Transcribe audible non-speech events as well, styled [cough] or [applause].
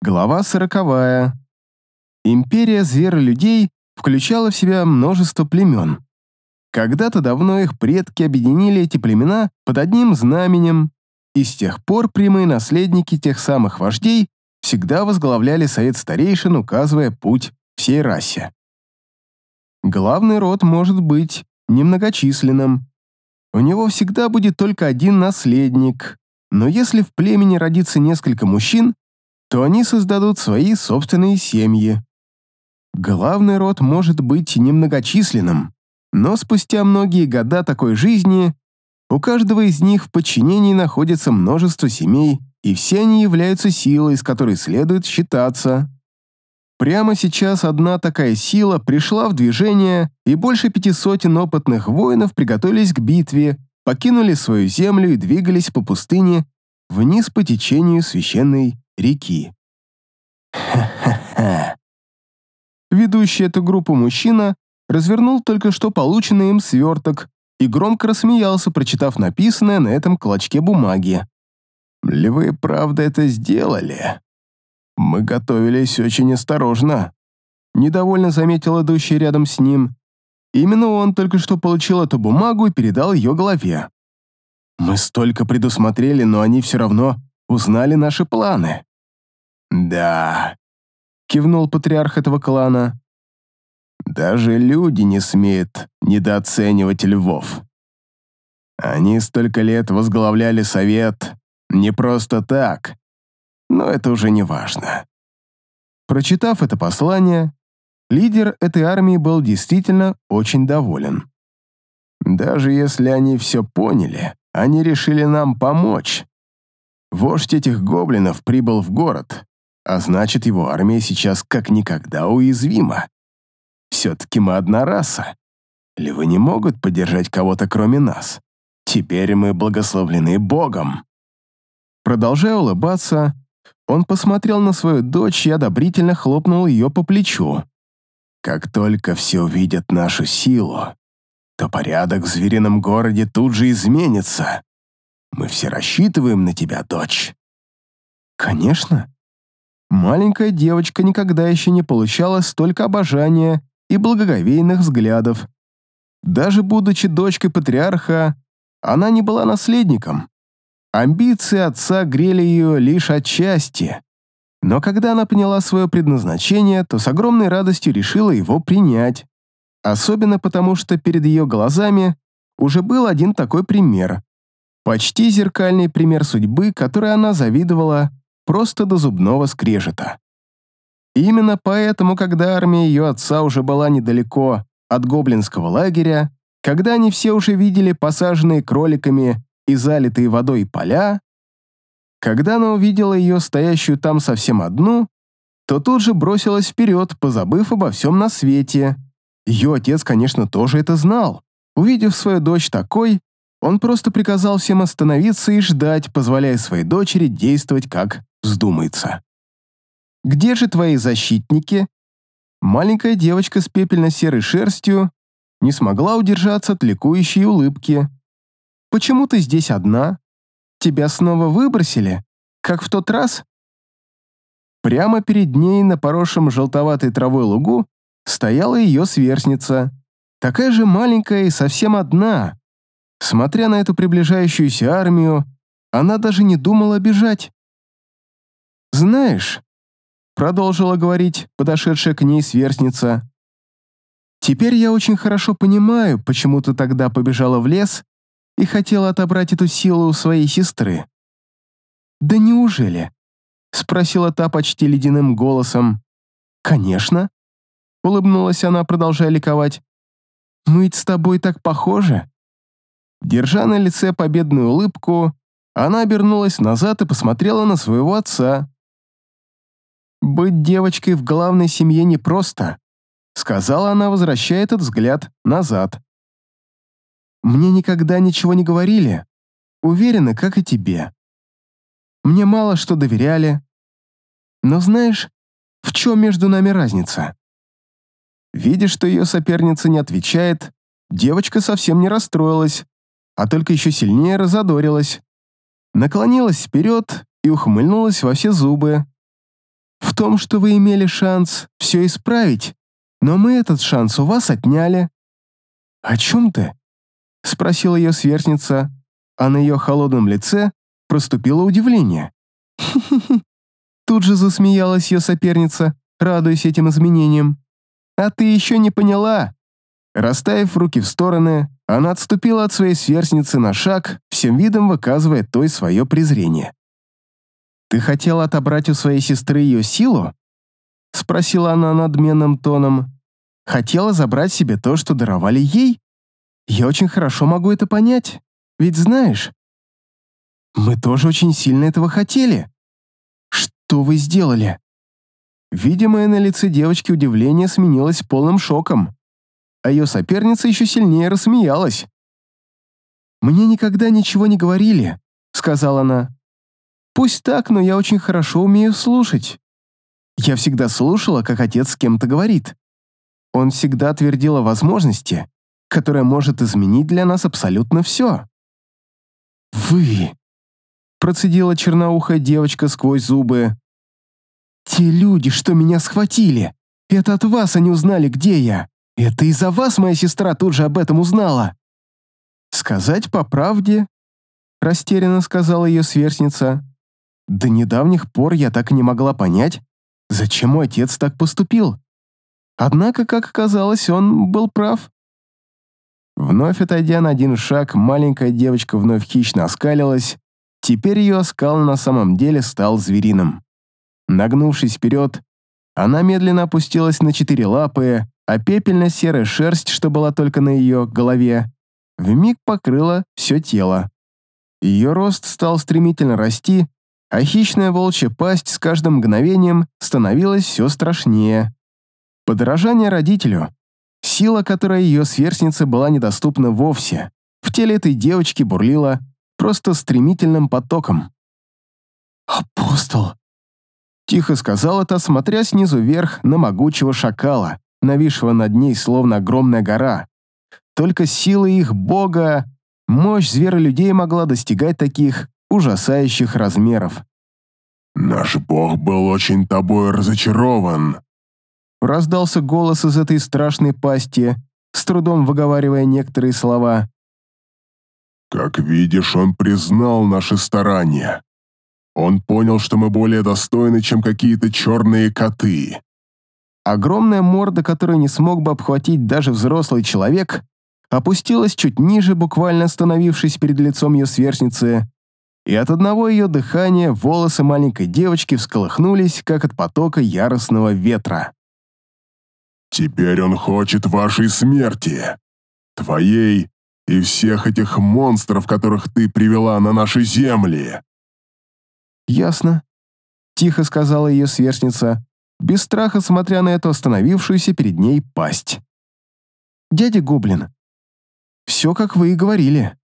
Глава сороковая. Империя зверолюдей включала в себя множество племен. Когда-то давно их предки объединили эти племена под одним знаменем, и с тех пор прямые наследники тех самых вождей всегда возглавляли совет старейшин, указывая путь всей расе. Главный род может быть немногочисленным. У него всегда будет только один наследник, но если в племени родится несколько мужчин, то они создадут свои собственные семьи. Главный род может быть немногочисленным, но спустя многие года такой жизни у каждого из них в подчинении находится множество семей, и все они являются силой, с которой следует считаться. Прямо сейчас одна такая сила пришла в движение, и больше пяти сотен опытных воинов приготовились к битве, покинули свою землю и двигались по пустыне вниз по течению священной реки. Ха-ха-ха. Ведущий эту группу мужчина развернул только что полученный им сверток и громко рассмеялся, прочитав написанное на этом клочке бумаги. «Ли вы правда это сделали? Мы готовились очень осторожно», — недовольно заметил идущий рядом с ним. Именно он только что получил эту бумагу и передал ее голове. «Мы столько предусмотрели, но они все равно узнали наши планы». «Да», — кивнул патриарх этого клана. «Даже люди не смеют недооценивать львов. Они столько лет возглавляли совет не просто так, но это уже не важно». Прочитав это послание, лидер этой армии был действительно очень доволен. Даже если они все поняли, они решили нам помочь. Вождь этих гоблинов прибыл в город, а значит, его армия сейчас как никогда уязвима. Все-таки мы одна раса. Львы не могут поддержать кого-то, кроме нас. Теперь мы благословлены Богом. Продолжая улыбаться, он посмотрел на свою дочь и одобрительно хлопнул ее по плечу. Как только все увидят нашу силу, то порядок в зверином городе тут же изменится. Мы все рассчитываем на тебя, дочь. Конечно, Маленькая девочка никогда еще не получала столько обожания и благоговейных взглядов. Даже будучи дочкой патриарха, она не была наследником. Амбиции отца грели ее лишь отчасти. Но когда она поняла свое предназначение, то с огромной радостью решила его принять. Особенно потому, что перед ее глазами уже был один такой пример. Почти зеркальный пример судьбы, которой она завидовала просто до зубного скрежета. Именно поэтому, когда армия ее отца уже была недалеко от гоблинского лагеря, когда они все уже видели посаженные кроликами и залитые водой поля, когда она увидела ее стоящую там совсем одну, то тут же бросилась вперед, позабыв обо всем на свете. Ее отец, конечно, тоже это знал. Увидев свою дочь такой, он просто приказал всем остановиться и ждать, позволяя своей дочери действовать как вздумается. «Где же твои защитники?» Маленькая девочка с пепельно-серой шерстью не смогла удержаться от ликующей улыбки. «Почему ты здесь одна? Тебя снова выбросили, как в тот раз?» Прямо перед ней на поросшем желтоватой травой лугу стояла ее сверстница, такая же маленькая и совсем одна. Смотря на эту приближающуюся армию, она даже не думала бежать. «Знаешь», — продолжила говорить подошедшая к ней сверстница, «теперь я очень хорошо понимаю, почему ты тогда побежала в лес и хотела отобрать эту силу у своей сестры». «Да неужели?» — спросила та почти ледяным голосом. «Конечно», — улыбнулась она, продолжая ликовать. «Мы ведь с тобой так похожи». Держа на лице победную улыбку, она обернулась назад и посмотрела на своего отца. «Быть девочкой в главной семье непросто», сказала она, возвращая этот взгляд назад. «Мне никогда ничего не говорили. Уверена, как и тебе. Мне мало что доверяли. Но знаешь, в чем между нами разница?» Видя, что ее соперница не отвечает, девочка совсем не расстроилась, а только еще сильнее разодорилась. Наклонилась вперед и ухмыльнулась во все зубы. В том, что вы имели шанс все исправить, но мы этот шанс у вас отняли». «О чем ты?» — спросила ее сверстница, а на ее холодном лице проступило удивление. [laughs] Тут же засмеялась ее соперница, радуясь этим изменениям. «А ты еще не поняла?» Расставив руки в стороны, она отступила от своей сверстницы на шаг, всем видом выказывая той свое презрение. «Ты хотела отобрать у своей сестры ее силу?» — спросила она надменным тоном. «Хотела забрать себе то, что даровали ей? Я очень хорошо могу это понять, ведь знаешь, мы тоже очень сильно этого хотели. Что вы сделали?» Видимое на лице девочки удивление сменилось полным шоком, а ее соперница еще сильнее рассмеялась. «Мне никогда ничего не говорили», — сказала она. Пусть так, но я очень хорошо умею слушать. Я всегда слушала, как отец с кем-то говорит. Он всегда твердил о возможности, которая может изменить для нас абсолютно все. «Вы!» — процедила черноухая девочка сквозь зубы. «Те люди, что меня схватили, это от вас они узнали, где я. Это из-за вас моя сестра тут же об этом узнала». «Сказать по правде?» — растерянно сказала ее сверстница. До недавних пор я так и не могла понять, зачем мой отец так поступил. Однако, как оказалось, он был прав. Вновь отойдя на один шаг, маленькая девочка вновь хищно оскалилась. Теперь ее оскал на самом деле стал звериным. Нагнувшись вперед, она медленно опустилась на четыре лапы, а пепельно-серая шерсть, что была только на ее голове, вмиг покрыла все тело. Ее рост стал стремительно расти, а хищная волчья пасть с каждым мгновением становилась все страшнее. Подорожание родителю. Сила, которая ее сверстнице была недоступна вовсе, в теле этой девочки бурлила просто стремительным потоком. «Апостол!» Тихо сказал это, смотря снизу вверх на могучего шакала, нависшего над ней словно огромная гора. Только сила их бога, мощь зверолюдей могла достигать таких ужасающих размеров. «Наш бог был очень тобой разочарован», раздался голос из этой страшной пасти, с трудом выговаривая некоторые слова. «Как видишь, он признал наши старания. Он понял, что мы более достойны, чем какие-то черные коты». Огромная морда, которую не смог бы обхватить даже взрослый человек, опустилась чуть ниже, буквально остановившись перед лицом ее сверстницы, и от одного ее дыхания волосы маленькой девочки всколыхнулись, как от потока яростного ветра. «Теперь он хочет вашей смерти. Твоей и всех этих монстров, которых ты привела на наши земли». «Ясно», — тихо сказала ее сверстница, без страха смотря на эту остановившуюся перед ней пасть. «Дядя Гоблин, все, как вы и говорили.